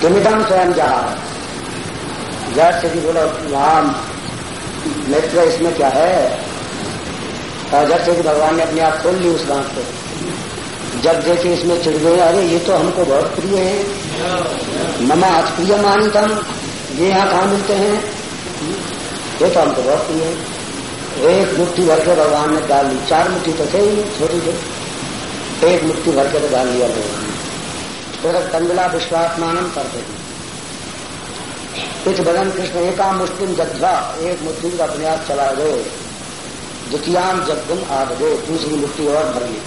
किमिदम स्वयं जहा। जट से बोलो, राम मित्र इसमें क्या है? और जब से भगवान ने अपने आप खोल ली उस बात को। जब देखे इसमें चिड़ गए, अरे, ये तो हमको बहुत प्रिय है। ममा, आज प्रिय मानी तम ये यहाँ कहाँ मिलते हैं? ये तो हमको बहुत प्रिय है। एक मुट्ठी भर के भगवान ने डाल ली। चार मुट्ठी तो थे ही, छोटी थे। एक मुट्ठी भर के तो डाल लिया भगवान ने फिर कंदला विश्वासमान करते थे कुछ बदन कृष्ण एका मुस्लिम जद्धा एक मुट्ठी का प्रयास चला गए द्वितीयाम जगदम आग दो दूसरी मुट्ठी और भर ली।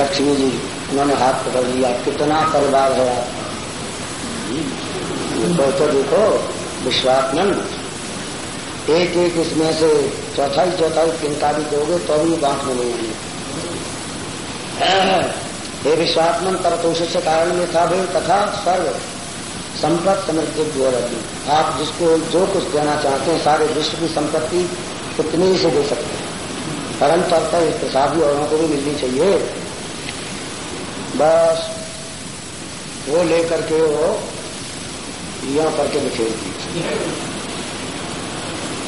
लक्ष्मी जी उन्होंने हाथ पकड़ लिया कितना परिवार है आपका तो, देखो विश्वासनंद एक एक इसमें से चौथाई चौथाई चिंता भी दोगे तो भी बांट में नहीं हे विश्वात्मन तरतोष से कारण में था भाई तथा सर्व संपत्ति समृद्धि रहती आप जिसको जो कुछ देना चाहते हैं, सारे विश्व की संपत्ति कितनी से दे सकते हैं। परंतु अब तक प्रसादी औरों को भी मिलनी चाहिए। बस वो लेकर के वो यहाँ करके बिखेर दी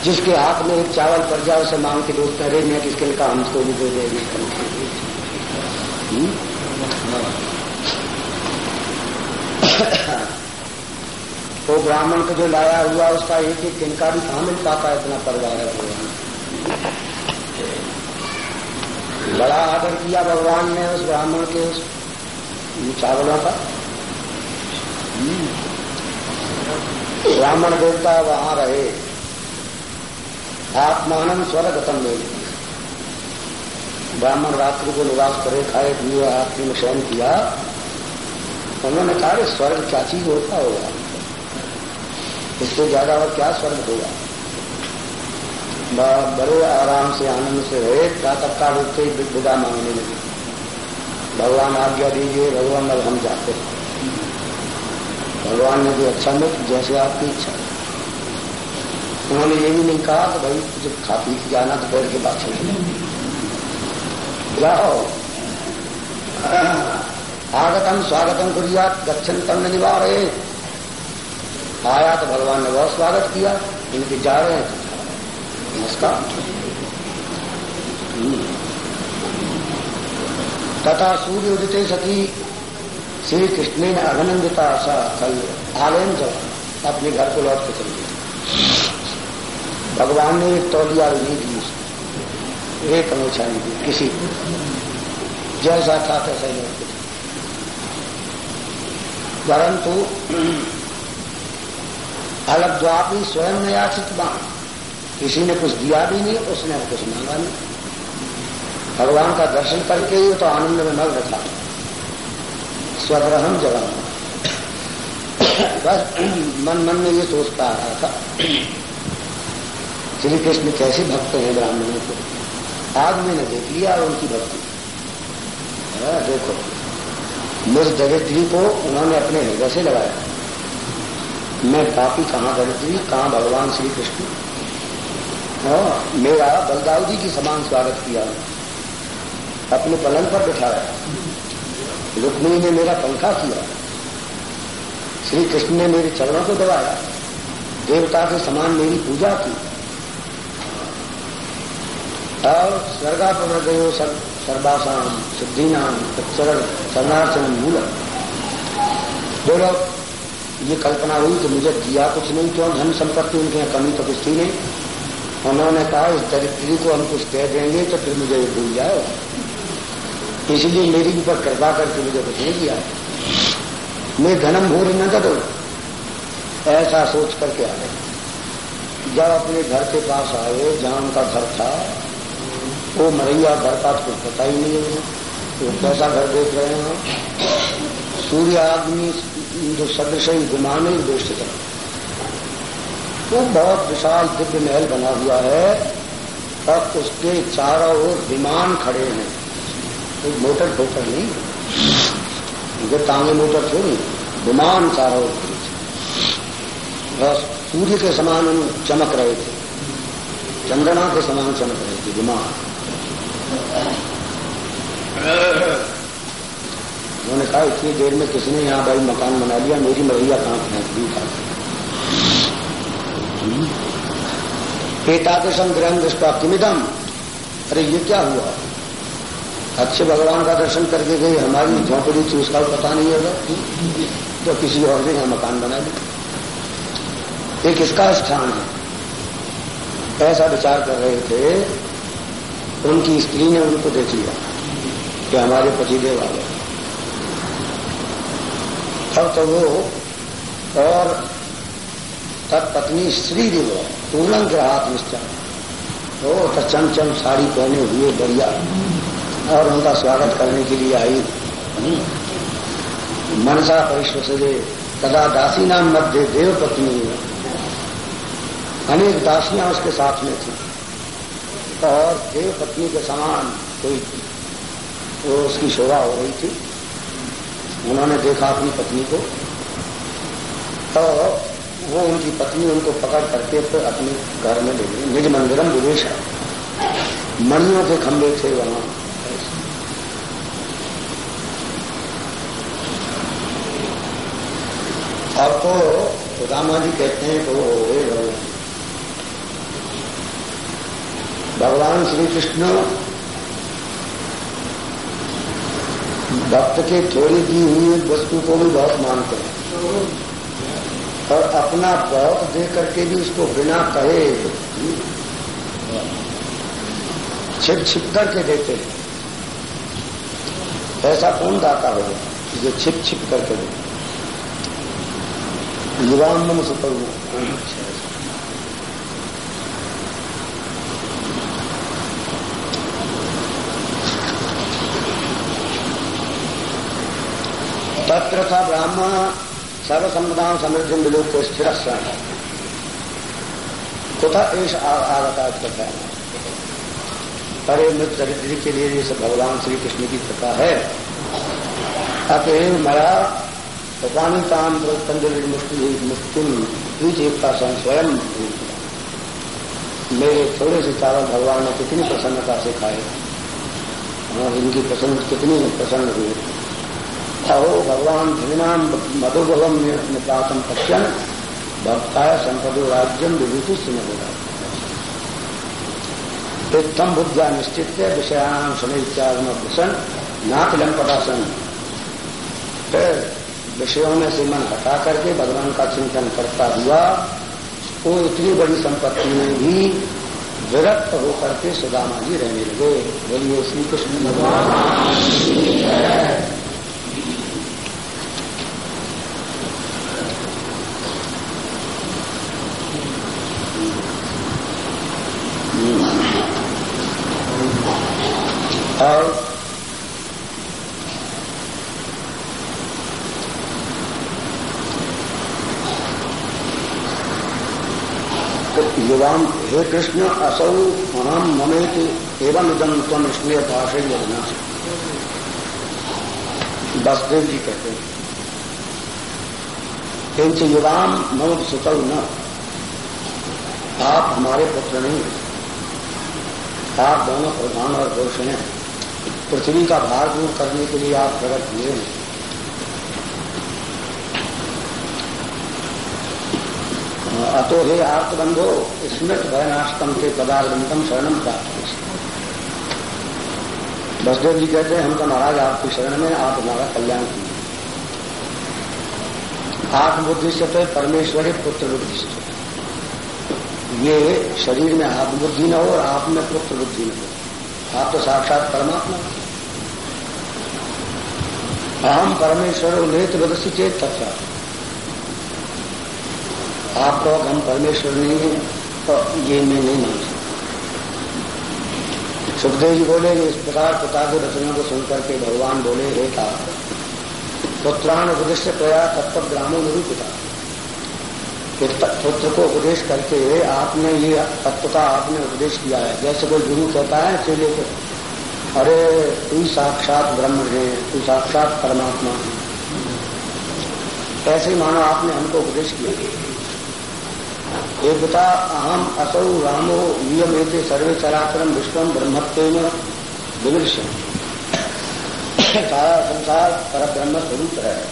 जिसके हाथ में एक चावल पड़ जाए, उसे मांग के दोस्त अरे, मैं किसके लिए हमको भी दे देगी तो ब्राह्मण को जो लाया हुआ, उसका एक एक तिनका भी कहा मिल पाता इतना परिवार है भगवान बड़ा आदर किया भगवान ने उस ब्राह्मण के उस चावलों का। ब्राह्मण देवता वहाँ रहे। आत्मान स्वर्गतम में ब्राह्मण रात्रि को निवास करे, खाए, पिए आत्मी में शयन किया उन्होंने कहा स्वर्ग क्या चीज़ होता होगा। इससे ज़्यादा और क्या स्वर्ग होगा? बड़े आराम से, आनंद से रहे। प्रातः काल उठते ही विदा मांगने लगे। भगवान आज्ञा दीजिए, भगवान, अब हम जाते हैं। भगवान ने जो अच्छा मिल जैसे आपकी इच्छा। उन्होंने ये भी नहीं कहा कि भाई जब खा पी जाना तो बैठ के बात चले जाओ। आगतम स्वागतम करिया, गच्छन तम निवार। आया तो भगवान ने बहुत स्वागत किया, इनके जा रहे हैं। नमस्कार। हम्म। तथा सूर्य उदित सती श्री कृष्ण ने अभिनंदिता सा कल आलयन जब अपने घर को लौट के चल भगवान ने एक तौलिया नहीं दी। एक नहीं किसी जैसा था तैसा ही लौट परंतु, अलग द्वापी स्वयं ने याचित बाण किसी ने कुछ दिया भी नहीं, उसने कुछ मांगा नहीं। भगवान का दर्शन करके ही तो आनंद में मग्न रखा स्वग्रहण जगह बस, मन मन में ये सोचता आ रहा था। श्री कृष्ण कैसे भक्त हैं ब्राह्मणों को? आज मैंने देख लिया और उनकी भक्ति। हाँ, देखो। मुझ दरिद्री को उन्होंने अपने हृदय से लगाया। मैं पापी कहाँ दरिद्री कहाँ भगवान श्री कृष्ण? हाँ, मेरा बलदाव जी की समान स्वागत किया। अपने पलंग पर बिठाया। रुक्मिणी ने मेरा पंखा किया। श्री कृष्ण ने मेरे चरणों को दबाया। देवता के समान मेरी पूजा की। और स्वर्गा पर गयो सर्वासाम सिद्धि नाम चरण चरणार्चन मूल बोलो, ये कल्पना हुई कि मुझे दिया कुछ नहीं, क्यों धन संपत्ति उनके यहाँ कमी तो कुछ थी नहीं? उन्होंने कहा, इस दरिद्री को हम कुछ कह देंगे तो फिर मुझे ये भूल जाएगा इसलिए मेरी ऊपर कृपा करके मुझे कुछ नहीं किया मैं धनम भूल न करो ऐसा सोच करके आ गए। जब अपने घर के पास आए, जहाँ उनका घर था वो मरैया घर का कुछ पता ही नहीं है। वो कैसा घर देख रहे हैं? सूर्य आदमी, जो सदृश ही विमान ही दृष्टि था वो बहुत विशाल दिव्य महल बना हुआ है और उसके चारों ओर विमान खड़े हैं। कोई मोटर ठोकर नहीं जो तांगे मोटर थोड़ी विमान सारा बस सूर्य के समान चमक रहे थे। चंद्रमा के समान चमक रहे थे, विमान। उन्होंने कहा, इतनी देर में किसने यहाँ भाई मकान बना लिया? मेरी मरैया कहाँ फेंक दी पेटा के दृष्टा किमिदम अरे, ये क्या हुआ? अच्छे भगवान का दर्शन करके गई हमारी झोंपड़ी थी, उसका पता नहीं होगा। तो किसी और ने यहाँ मकान बना लिया। एक इसका स्थान है? ऐसा विचार कर रहे थे। उनकी स्त्री ने उनको देख लिया। कि हमारे पतिदेव आ गए तब तो वो और तत्पत्नी श्री देव पूर्ण ग्रहात निश्चय वो तो चमचम साड़ी पहने हुए बढ़िया। और उनका स्वागत करने के लिए आई। मनसा परिश्वसजे तदा दासी नाम मध्य देव पत्नी अनेक दासियाँ उसके साथ में थी। और देव पत्नी के समान कोई वो उसकी शोभा हो रही थी। उन्होंने देखा अपनी पत्नी को। तो वो उनकी पत्नी उनको पकड़ करके फिर अपने घर में ले गई। निज मंदिरम विवेश मणियों के खंभे थे वहाँ। अब तो रामा जी कहते हैं तो हे भगवान श्री कृष्ण भक्त के थोड़ी दी हुई वस्तु को भी बहुत मानते हैं। और अपना बहुत दे करके भी उसको बिना कहे, छिप छिप करके देते हैं। ऐसा कौन दाता होगा जो छिप छिप करके दे युवांगम सुपर तत्र था ब्राह्मण सर्वसंपदान समृद्धि विलोक को स्थिर कुथा एश आगता कथा परे मृत चरित्र के लिए जैसे भगवान श्री कृष्ण की कृपा है अतएव मरा उपानिताम मुश्किल द्विजेता सन स्वयं। मेरे थोड़े से चावल भगवान ने कितनी प्रसन्नता से खाए। और इनकी प्रसन्न कितनी प्रसन्न हुई। अहो भगवान ध्रुविनाम मधुभवम निपातम पश्यन भक्ताय संपदो राज्यम विभूति सुनगुरा उत्तम बुद्धा निश्चित है विषयान सुनित्यागम भूषण नाथ लंपटासन विषयों में से मन हटा करके भगवान का चिंतन करता हुआ, वो इतनी बड़ी संपत्ति में भी विरक्त होकर के सुदामा जी रहने लगे। बोलिए श्री कृष्ण भगवान और युवाम हे कृष्ण असौ अहम ममेत एवं इदम तम इसलिए भाषे योजना बसदेव जी कहते हैं किंच युवाम मम सुतौ न। आप हमारे पुत्र नहीं आप दोनों प्रधान और पुरुष हैं। पृथ्वी का भार दूर करने के लिए आप प्रकट हुए हैं। अतो हे आर्तबंधो, स्मृत भयनाशतम के पदार्थम शरणम प्राप्त बसदेव जी कहते हैं, हम तो महाराज आपकी शरण में आप हमारा कल्याण कीजिए। आत्मबुद्धि से परमेश्वरी पुत्र बुद्धि से ये शरीर में आत्मबुद्धि न हो और आप में पुत्र बुद्धि न हो। आप तो साक्षात परमात्मा अहम परमेश्वर नेत्र बदसी चेत तथा। आप लोग हम परमेश्वर नहीं है तो ये मैं नहीं मान सकता सुखदेव जी बोले, इस प्रकार पिता के रचना को सुनकर के भगवान बोले, हे था पुत्रान उपदेश प्रया तत्व ग्रामों पिता पुत्र को उपदेश करके आपने ये तत्वता आपने उपदेश किया है। जैसे कोई गुरु कहता है चेले को अरे, तू साक्षात ब्रह्म है, तू साक्षात परमात्मा है। ऐसे मानो आपने हमको उपदेश किया। एक बता अहम असौ रामो नियम एते सर्वे चराचरम विश्वम ब्रह्मत्व विमृश सारा संसार पर ब्रह्म स्वरूप है।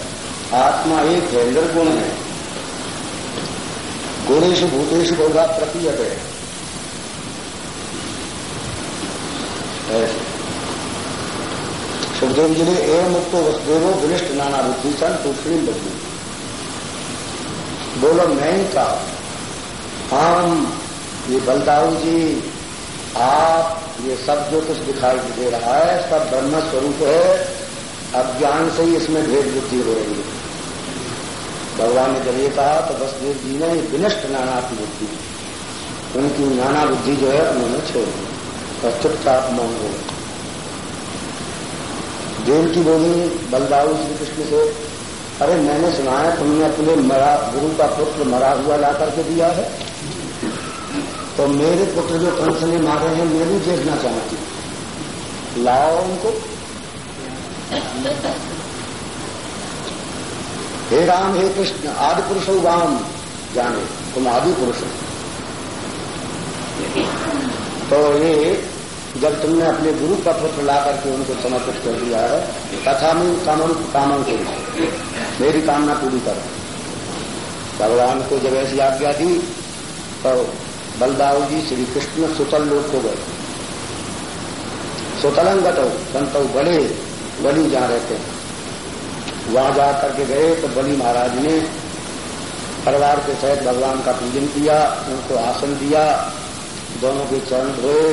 आत्मा एक है गुण है। गुणेश भूतेश होगा प्रतीयत। है सुखदेव ने एवं मुक्तो वसुदेवो विनिष्ठ नाना बुद्धि सन तूषणी बुद्धि बोलो, मैं का हम ये बलदाऊ जी, आप ये सब जो कुछ दिखाई दे रहा है, सब ब्रह्म स्वरूप है। अज्ञान से ही इसमें भेद बुद्धि हो रही है। भगवान ने जब ये कहा तो वसुदेव जी ने विनिष्ठ नाना की बुद्धि, उनकी नाना बुद्धि जो है उन्होंने छोड़ दी। और चुपचाप मौन हो देव की बोली, बलदाऊ श्री कृष्ण से अरे, मैंने सुना है, तुमने अपने मरा, गुरु का पुत्र मरा हुआ ला करके दिया है। तो मेरे पुत्र जो कंस ने मारे हैं, मैं भी देखना चाहती लाओ उनको। हे राम, हे कृष्ण, आदि पुरुष हो राम जाने, तुम आदि पुरुष हो। तो ये जब तुमने अपने गुरु का पुत्र ला करके उनको समर्पित कर दिया है तथा मैं कामन कामन को मेरी कामना पूरी कर। भगवान को जब ऐसी आज्ञा दी तो बलदाऊ जी श्री कृष्ण सुतल लोग को गए। सुतलंगत, संत बड़े बलि जा रहे थे। वहाँ जा करके गए तो बलि महाराज ने परिवार के सहित भगवान का पूजन किया, उनको आसन दिया, दोनों के चरण धोए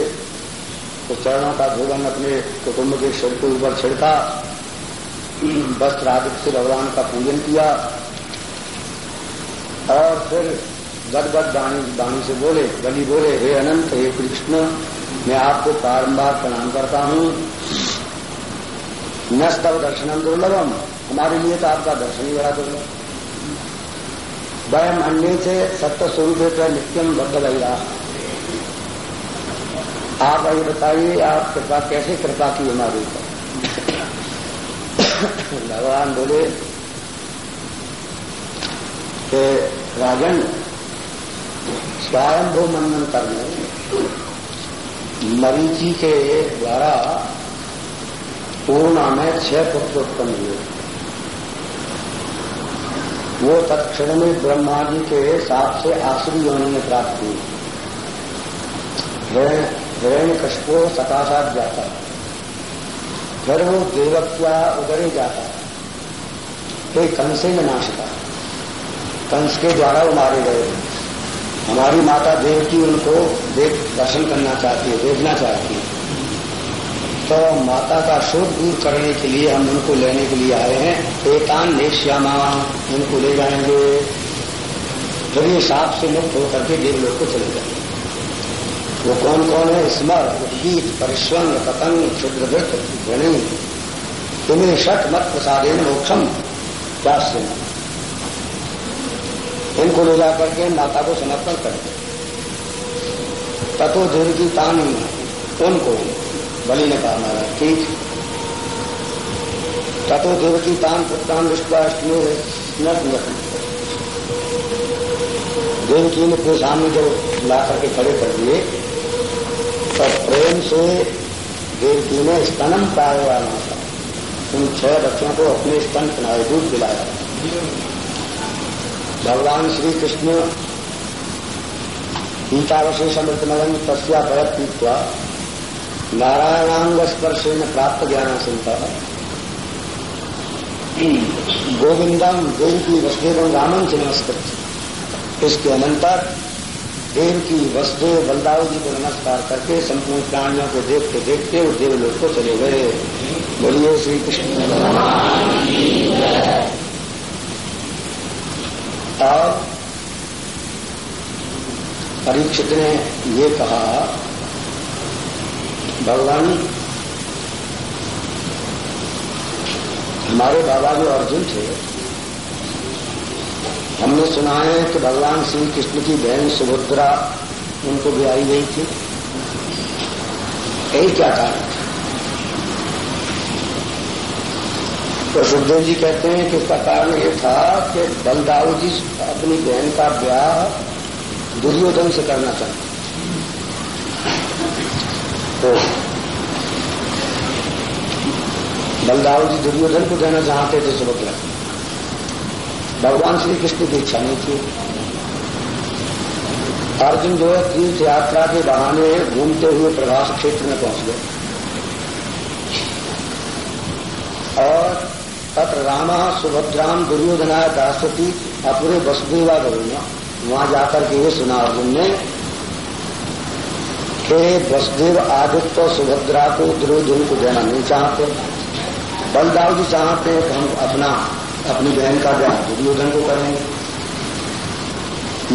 तो चरणों का धोवन अपने कुटुंब के सिर के ऊपर छिड़का वस्त्र आदि से भगवान का पूजन किया, और फिर गदगद दानी दानी से बोले बलि बोले, हे अनंत, हे कृष्ण, मैं आपको बारम्बार प्रणाम करता हूँ। नस्तव दर्शनम दुर्लभम। हमारे लिए तो आपका दर्शन ही बड़ा दुर्लभ वयम अन्य से सत्य स्वरूप नित्यम बद्ध रहा आप अभी बताइए, आप कृपा कैसे कृपा की हमारे ऊपर भगवान बोले कि राजन, स्वयं भो मनन करने, मरीची के द्वारा पूर्णा में छह पुत्र उत्पन्न हुए। वो तत्क्षण में ब्रह्मा जी के साथ से आश्री योनि में प्राप्त हुई। हिरण्य कशको सकाशात जाता। है फिर वो देवत्या उदरे जाता। फिर कंसे में नाशता। कंस के द्वारा वो मारे गए। हमारी माता देव की उनको देख दर्शन करना चाहती है, देखना चाहती है। तो माता का शोध दूर करने के लिए हम उनको लेने के लिए आए हैं। एकान ने श्यामा, उनको ले जाएँगे। फिर ये साप से मुक्त होकर के देवलोक को चले जाएँगे। वो कौन कौन है स्मर उद्गीत परिश्वंग पतंग क्षुद्रवृत ध्वनि। तुम्हें शट मत प्रसादे मोक्षम क्या इनको ले जाकर के माता को समर्पण कर। दे तथो देव की तान उनको बलि ने कहा, महाराज, ठीक तथो की तान पुत्रान विश्वाष्टमी देवकी ने अपने सामने जो ला करके खड़े कर दिए प्रेम से देवकी ने स्तनम पाए वाला था उन छह बच्चों को अपने स्तन किनारे दूध दिलाया भगवान श्री कृष्ण गीतावशेष अमृतमगन तस्या परत पीतवा नारायणांग स्पर्शेन प्राप्त ज्ञान संता गोविंदम देव की वसुदेव रामन से नमस्कृत इसके अनंतर देव की वसुदेव बलदाव जी को नमस्कार करके संपूर्ण प्राणियों को देखते देखते वो देवलोक को चले गए। बोलिए श्री कृष्ण और परीक्षित ने ये कहा, भगवान, हमारे बाबा जो अर्जुन थे हमने सुना है कि भगवान श्री कृष्ण की बहन सुभद्रा, उनको भी आई गई थी। यही क्या कारण तो सुखदेव जी कहते हैं कि उसका कारण ये था कि बलदाऊ जी अपनी बहन का ब्याह दुर्योधन से करना चाहते तो बलदाव जी दुर्योधन को देना चाहते थे सुभद्रा। भगवान श्री कृष्ण की इच्छा नहीं थी। अर्जुन जो है तीर्थ यात्रा के बहाने घूमते हुए प्रभास क्षेत्र में पहुँच गए। और तत्र राम, सुभद्राम दुर्योधना दासती अपुरे वसुदेवा गरुणा, वहाँ जाकर के ये सुना अर्जुन ने कि वसुदेव आदित्य सुभद्रा को दुर्योधन को देना नहीं चाहते। बलदाव जी चाहते हैं हम अपना अपनी बहन का ब्याह दुर्योधन को करेंगे।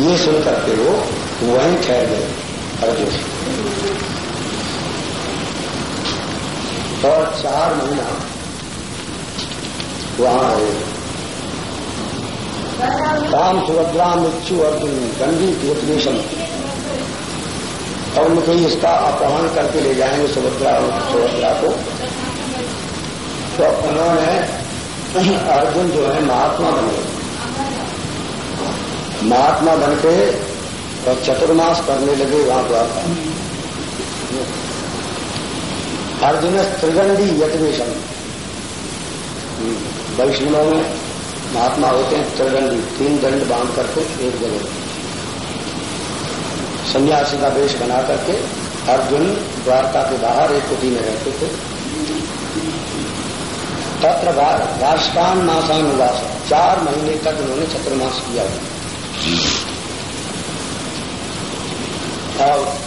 ये सुन करके वो वहीं ठहर गए अर्जुन और चार महीना वहाँ रहे। राम सुभद्रा मिच्छु अर्जुन, गंदी उपदेशन और उनको इसका अपहरण करके ले जाएँगे सुभद्रा सुभद्रा को। तो उन्होंने अर्जुन जो है महात्मा बन गए। महात्मा बन के और चतुर्मास करने लगे वहाँ द्वारका अर्जुन त्रिगंडी यज्ञेशन वैष्णवों में महात्मा होते हैं त्रिगंडी, तीन दंड बाँध करके एक जगह। सन्यासी का वेश बना करके अर्जुन द्वारका के बाहर एक कुटी में रहते थे। तत्र वार्षिकान मासानुवास। चार महीने तक उन्होंने चतुर्मास किया। और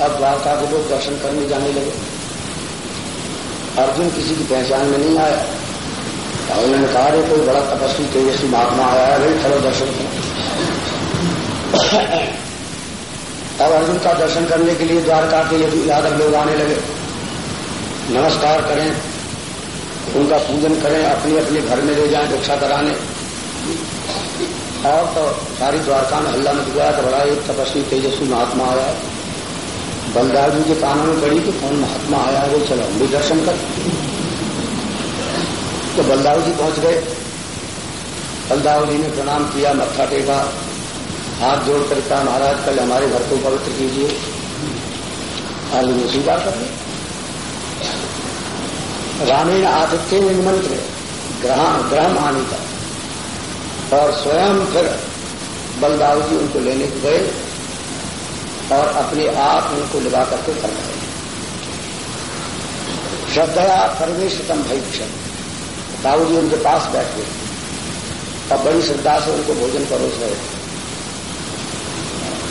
अब द्वारका के लोग दर्शन करने जाने लगे। अर्जुन किसी की पहचान में नहीं आया। और उन्होंने कहा रे कोई बड़ा तपस्वी, तेजस्वी महात्मा आया है, भाई चलो दर्शन करो। अब अर्जुन का दर्शन करने के लिए द्वारका के यदि यादव लोग आने लगे। नमस्कार करें। उनका पूजन करें, अपने अपने घर में ले जाएँ रक्षा कराने। और तो सारी द्वारका में हल्ला मच गया तो बड़ा एक तपस्वी तेजस्वी महात्मा आया। बलदाव जी के कानों में पड़ी कि कौन महात्मा आया है, वो चलो, हम भी दर्शन कर। तो बलदाव जी पहुँच गए। बलदाव जी ने प्रणाम किया, मत्था टेका, हाथ जोड़ कर कहा, महाराज, कल हमारे घर को पवित्र कीजिए। आज वो स्वीकार कर रहे रामेण आदित्य निमंत्र ग्रह आने और स्वयं फिर बलदाव जी उनको लेने गए और अपने आप उनको लगा करके कर गए श्रद्धया परमेशतम भैक्षण दाऊ जी उनके पास बैठ गए और बड़ी श्रद्धा से उनको भोजन परोस रहे। थे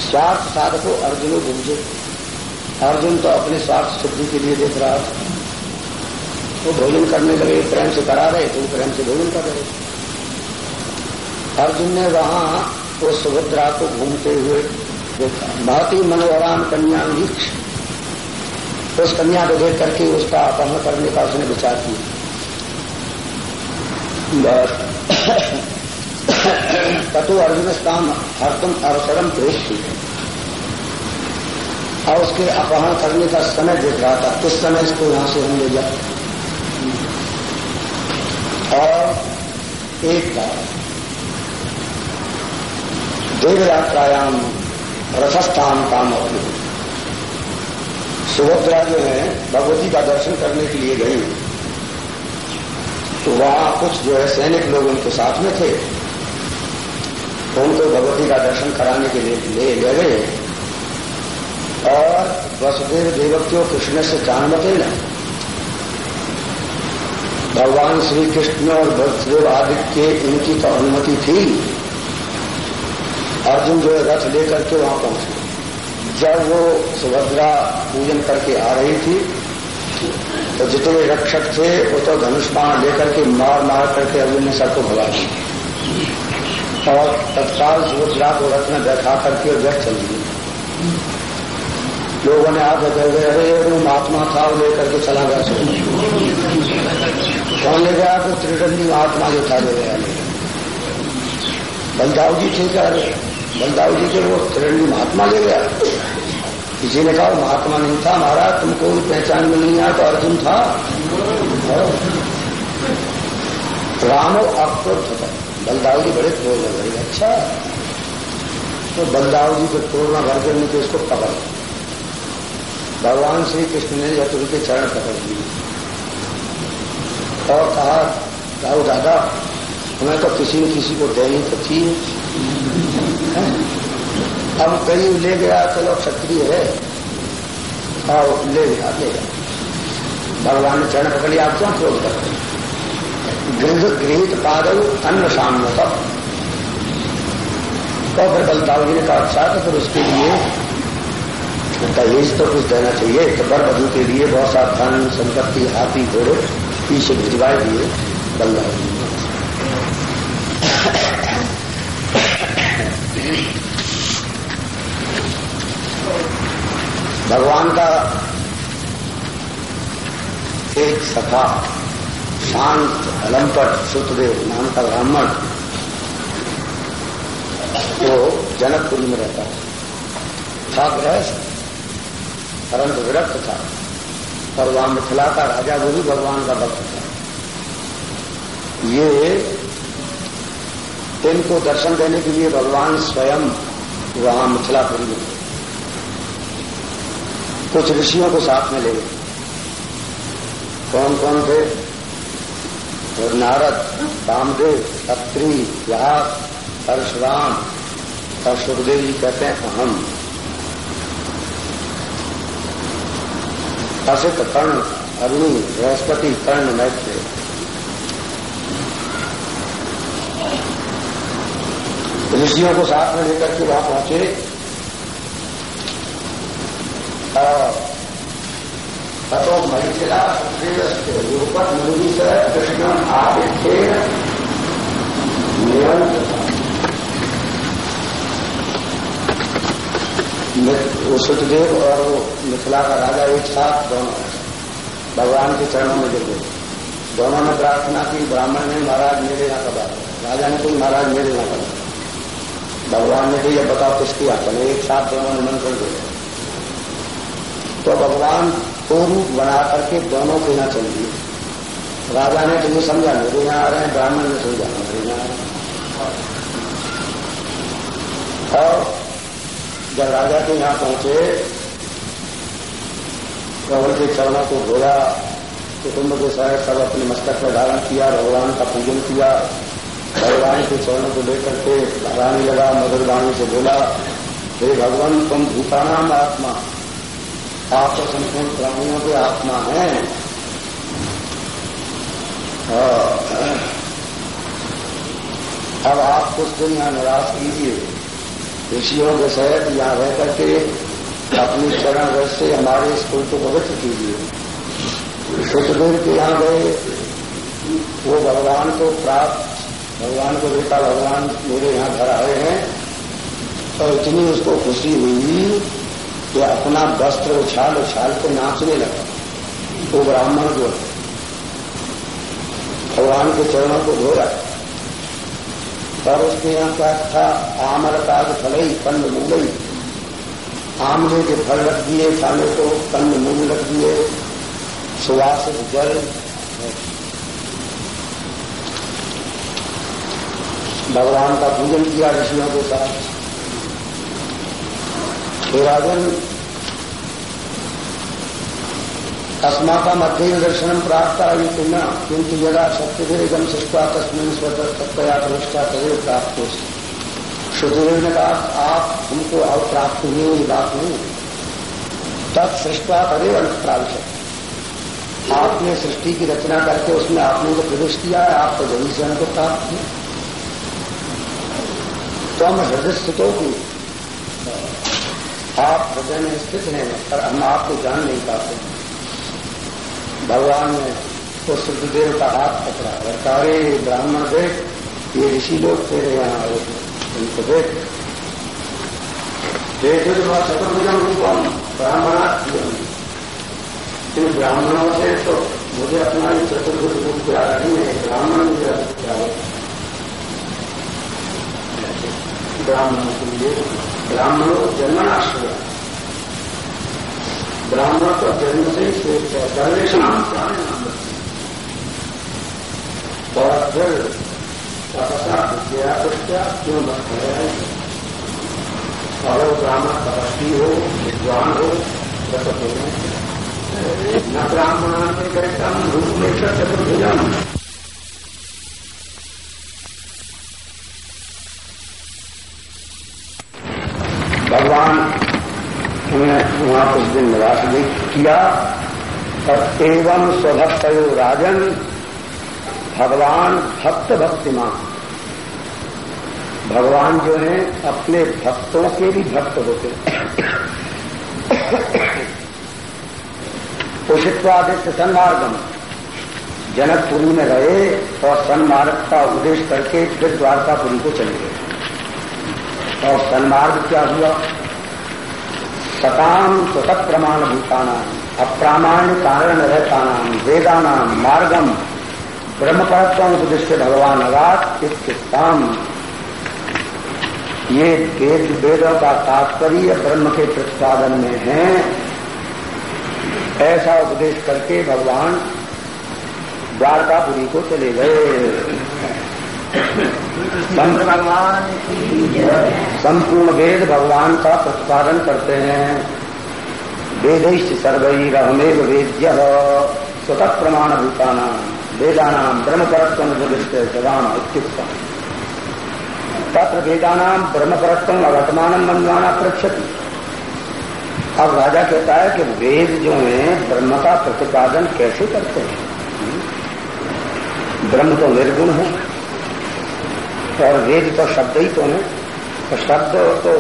स्वार्थ साधको अर्जुनो भूजे अर्जुन तो अपने स्वार्थ सिद्धि के लिए देख रहा था। वो भोजन करने लगे प्रेम से करा रहे थे प्रेम से भोजन कर रहे। अर्जुन ने वहाँ वो सुभद्रा को घूमते हुए देखा। बहुत ही मनोहराम कन्या वीक्ष उस कन्या को देख करके उसका अपहरण करने का उसने विचार किया। तथो अर्जुन स्थान हरतम अवसरम थी और उसके अपहरण करने का समय देख रहा था। किस समय इसको यहाँ से हम ले जाए और एक बार। देव यात्रायाम रथस्थान काम होती सुभद्रा जो है, भगवती का दर्शन करने के लिए गई। तो वहाँ कुछ जो है, सैनिक लोग उनके साथ में थे। उनको भगवती का दर्शन कराने के लिए ले गए। और वसुदेव देवत्यो कृष्ण से जानमते न भगवान श्री कृष्ण और वसुदेव आदि के इनकी तो अनुमति थी। अर्जुन जो है रथ लेकर के वहाँ पहुँचे। जब वो सुभद्रा पूजन करके आ रही थी तो जितने रक्षक थे, वो तो धनुष बाण लेकर के मार मार करके अर्जुन ने सबको भगा दिया। और तत्काल सुभद्रा को रथ में बैठा करके और व्यक्त चल दी लोगों ने आगे कह गए अरे वो महात्मा था, वो लेकर के चला गया। कौन ले गया तो त्रिदंडी महात्मा जो था ले गया। बलदाव जी थे क्या बलदाव जी थे वो त्रिदंडी महात्मा ले गया। किसी ने कहा, महात्मा नहीं था महाराज, तुमको पहचान में नहीं आया तो अर्जुन था। रामो अक्रोध था। बलदाव जी बड़े क्रोध लग। रहे अच्छा। तो बलदाव जी को में भर करने के उसको पकड़। भगवान श्री कृष्ण ने यतुर के चरण पकड़ लिए। और कहा जाओ दादा हमें तो किसी न किसी को देनी तो थी। अब कई ले गया चलो क्षत्रिय है। और ले गया ले गया। भगवान ने चरण पकड़ आप क्यों क्रोध कर गृह, गृहित पादव अन्न सामने तब तो फिर बलदाव जी ने कहा अच्छा तो फिर उसके लिए दहेज तो कुछ देना चाहिए। तो बधु के लिए बहुत सा धन संपत्ति, हाथी, घोड़े पीछे भिजवाए दिए बल्ला भगवान का एक सखा, शांत, अलंपट सुतदेव नाम का ब्राह्मण, वो जनकपुरी में रहता था गृहस्थ, परंतु विरक्त था। और वहाँ मिथिला का राजा वो भी भगवान का भक्त था। ये इनको दर्शन देने के लिए भगवान स्वयं वहाँ मिथिलापुरी में कुछ ऋषियों को साथ में ले गए। कौन कौन थे नारद, कामदेव अत्रि व्यास, परशुराम और सुखदेव जी कहते हैं, अहम। असित कर्ण अरुणी बृहस्पति कर्ण मैत्र ऋषियों को साथ में लेकर के वहाँ पहुँचे। तथो महिला यूपत मुनि से कृष्ण आदित्य वो सुखदेव और वो मिथिला का राजा एक साथ दोनों भगवान के चरणों में गए दोनों ने प्रार्थना की, ब्राह्मण ने, महाराज, मेरे यहाँ कबा राजा ने कोई महाराज, मेरे यहाँ कबा भगवान ने भी यह बताओ, किसकी आत्मा एक साथ दोनों ने मंत्र दिया। तो भगवान को रूप बना करके दोनों को यहाँ चल दिए राजा ने तुम्हें समझा, मेरे यहाँ आ रहे हैं, ब्राह्मण ने समझा, मेरे यहाँ आ रहे हैं। और जब राजा के यहाँ पहुँचे कंवर के चरणों को धोया कुटुंब के सहायक सब अपने मस्तक पर धारण किया, भगवान का पूजन किया, भगवान के चरणों को लेकर के लगाने लगा, मधुर वाणी से बोला, हे भगवान, तुम भूतानाम आत्मा, आप तो संपूर्ण प्राणियों के आत्मा है। अब आप कुछ दिन यहाँ निराश कीजिए। ऋषियों के सहित यहाँ रह करके अपनी चरण रस से हमारे स्कूल को पवित्र कीजिए। सुखदेव के यहाँ गए। वो भगवान को प्राप्त, भगवान को देखा, भगवान मेरे यहाँ घर आए हैं। और इतनी उसको खुशी हुई कि अपना वस्त्र उछाल उछाल के नाचने लगा। वो ब्राह्मण जो भगवान के चरणों को पर उसके यहाँ क्या था काग फलई कंद मूलई आमले के फल रख दिए खाने को कंद मूल रख दिए सुवासित जल। भगवान का पूजन किया ऋषियों के साथ। हे राजन अस्माका मध्य दर्शन प्राप्त आयु न किंतु यदा सत्यदेगम सृष्टा तस्मिन स्वतया तदेव प्राप्त हो श्रुतिदेव ने कहा आप हमको और प्राप्त हुए ये बात नहीं तत्सृष्टा तदेव प्राविशत आपने सृष्टि की रचना करके उसमें आपने जो प्रवेश किया है, आप तो जल्दी से हमको प्राप्त हुए तो हम हृदय स्थितों की आप हृदय में स्थित हैं, पर हम आपको जान नहीं पाते। भगवान ने तो सुखदेव का हाथ पकड़ा और सारे ब्राह्मण देख, ये ऋषि लोग तेरे यहाँ आए। उनको देख। देखे तो चतुर्भुजम रूपम ब्राह्मणा इन ब्राह्मणों से तो मुझे अपना ही चतुर्भुज रूप प्यार नहीं है, ब्राह्मण मुझे प्यार ब्राह्मणों के लिए, ब्राह्मणों जन्मनाश्रय ब्राह्मण का जन्म से है सर्वेक्षण और फिर तपसा विद्या प्रत्या क्यों मत है? और ब्राह्मण तपस्वी हो, विद्वान हो रसत हो न ब्राह्मण में कहता रूप में चतुर्भुजम कुछ दिन निवास भी किया। और एवं स्वभक्त राजन, भगवान भक्त भक्तिमान भगवान जो है, अपने भक्तों के भी भक्त होते उषित्वादित्य सन्मार्गम जनकपुरी में रहे और सन्मार्ग का उपदेश करके फिर द्वारकापुरी को चले गए। और सन्मार्ग क्या हुआ? सताम स्वतः प्रमाण भूताना अप्रामाण्य कारण रहता नाम वेदानाम मार्गम ब्रह्म परत्व उपदेश भगवान अगात इत्युत्तम ये वेद वेदों का तात्पर्य ब्रह्म के प्रतिपादन में है ऐसा उपदेश करके भगवान द्वारकापुरी को चले गए। भगवान संपूर्ण वेद भगवान का प्रतिपादन करते हैं। वेदिष्ट सर्वैर हमेव वेद्य, स्वतः प्रमाण भूताना वेदानाम ब्रह्म परत्व उपदिष्ट सदाम इत्युक्तम। तत्र वेदानाम ब्रह्म परस्तम अवर्तमान मनवाना प्रक्षति अब राजा कहता है कि वेद जो है, ब्रह्म का प्रतिपादन कैसे करते हैं? ब्रह्म तो निर्गुण है। और वेद तो शब्द ही तो है। तो शब्द तो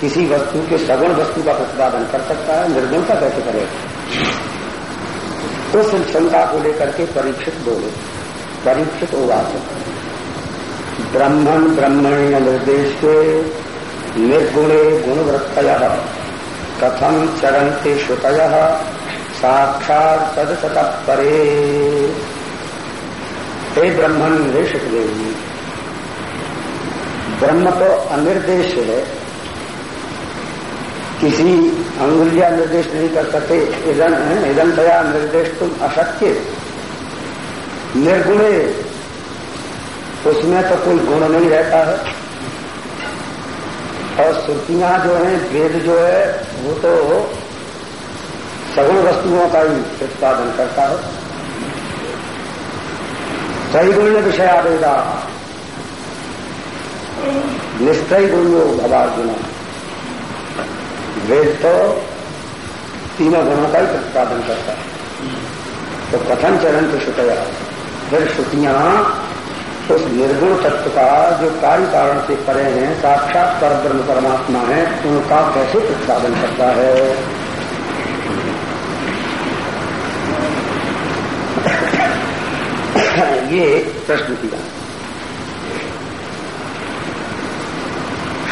किसी वस्तु के सगुण वस्तु का प्रतिपादन कर सकता है निर्गुण का कैसे करेगा उस क्षमता को लेकर के परीक्षित बोले। परीक्षित होगा ब्रह्मण ब्रह्मण्य निर्देश के निर्गुणे गुणवृत्तय कथम चरंते श्रुतय, साक्षात सदसत परे। हे ब्रह्मण हे सुखदेवी ब्रह्म तो अनिर्देश है। किसी अंगुलिया निर्देश नहीं कर सकते। इधन इधन दया निर्देश तुम अशक्य। निर्गुणे। उसमें तो कोई गुण नहीं रहता है। और श्रुतियाँ जो हैं, वेद जो है, वो तो सगुण वस्तुओं का ही उत्पादन करता है। सही गुण विषय आवेदा निश्चय गुणो भवार्जुन वेद तो तीनों गुणों का ही प्रतिपादन करता है। तो कथन चरण तो श्रुतया फिर श्रुतियाँ उस निर्गुण तत्व का जो कार्य कारण से परे हैं, साक्षात पर ब्रह्म परमात्मा है, उनका कैसे प्रतिपादन करता है? ये प्रश्न किया।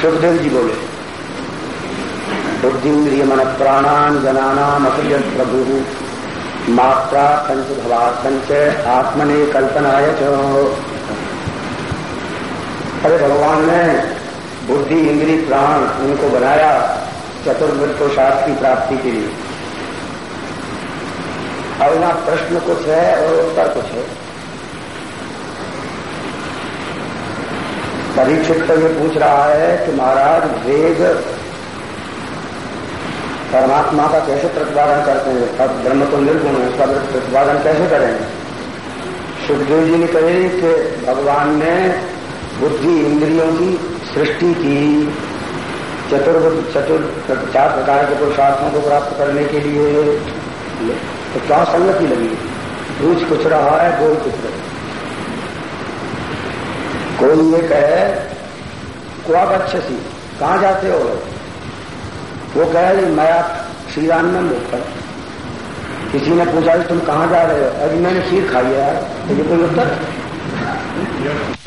सुखदेव जी बोले बुद्धि मन प्राणान जनानाम अखिल प्रभु मात्रा कंच भवा कंच आत्मने कल्पनाय अरे भगवान ने बुद्धि, इंद्री, प्राण उनको बनाया चतुर्वृत्त पुरुषार्थ की प्राप्ति के लिए। अब यहाँ प्रश्न कुछ है और उत्तर कुछ है। परीक्षित ये पूछ रहा है कि महाराज वेद परमात्मा का कैसे प्रतिपादन करते हैं? अब ब्रह्म तो निर्गुण है, उसका प्रतिपादन कैसे करेंगे? सुखदेव जी ने कहे कि भगवान ने बुद्धि इंद्रियों की सृष्टि की चतुर् चतुर, चार प्रकार के पुरुषार्थों को प्राप्त करने के लिए। तो क्या संगति लगी? दूज कुछ रहा है, बोल कुछ रहे कोई ये कहे, कुआ सी कहाँ जाते हो? वो कहे मैं आप में होकर किसी ने पूछा कि तुम कहाँ जा रहे हो? अभी मैंने खीर खाई है ये कोई उत्तर?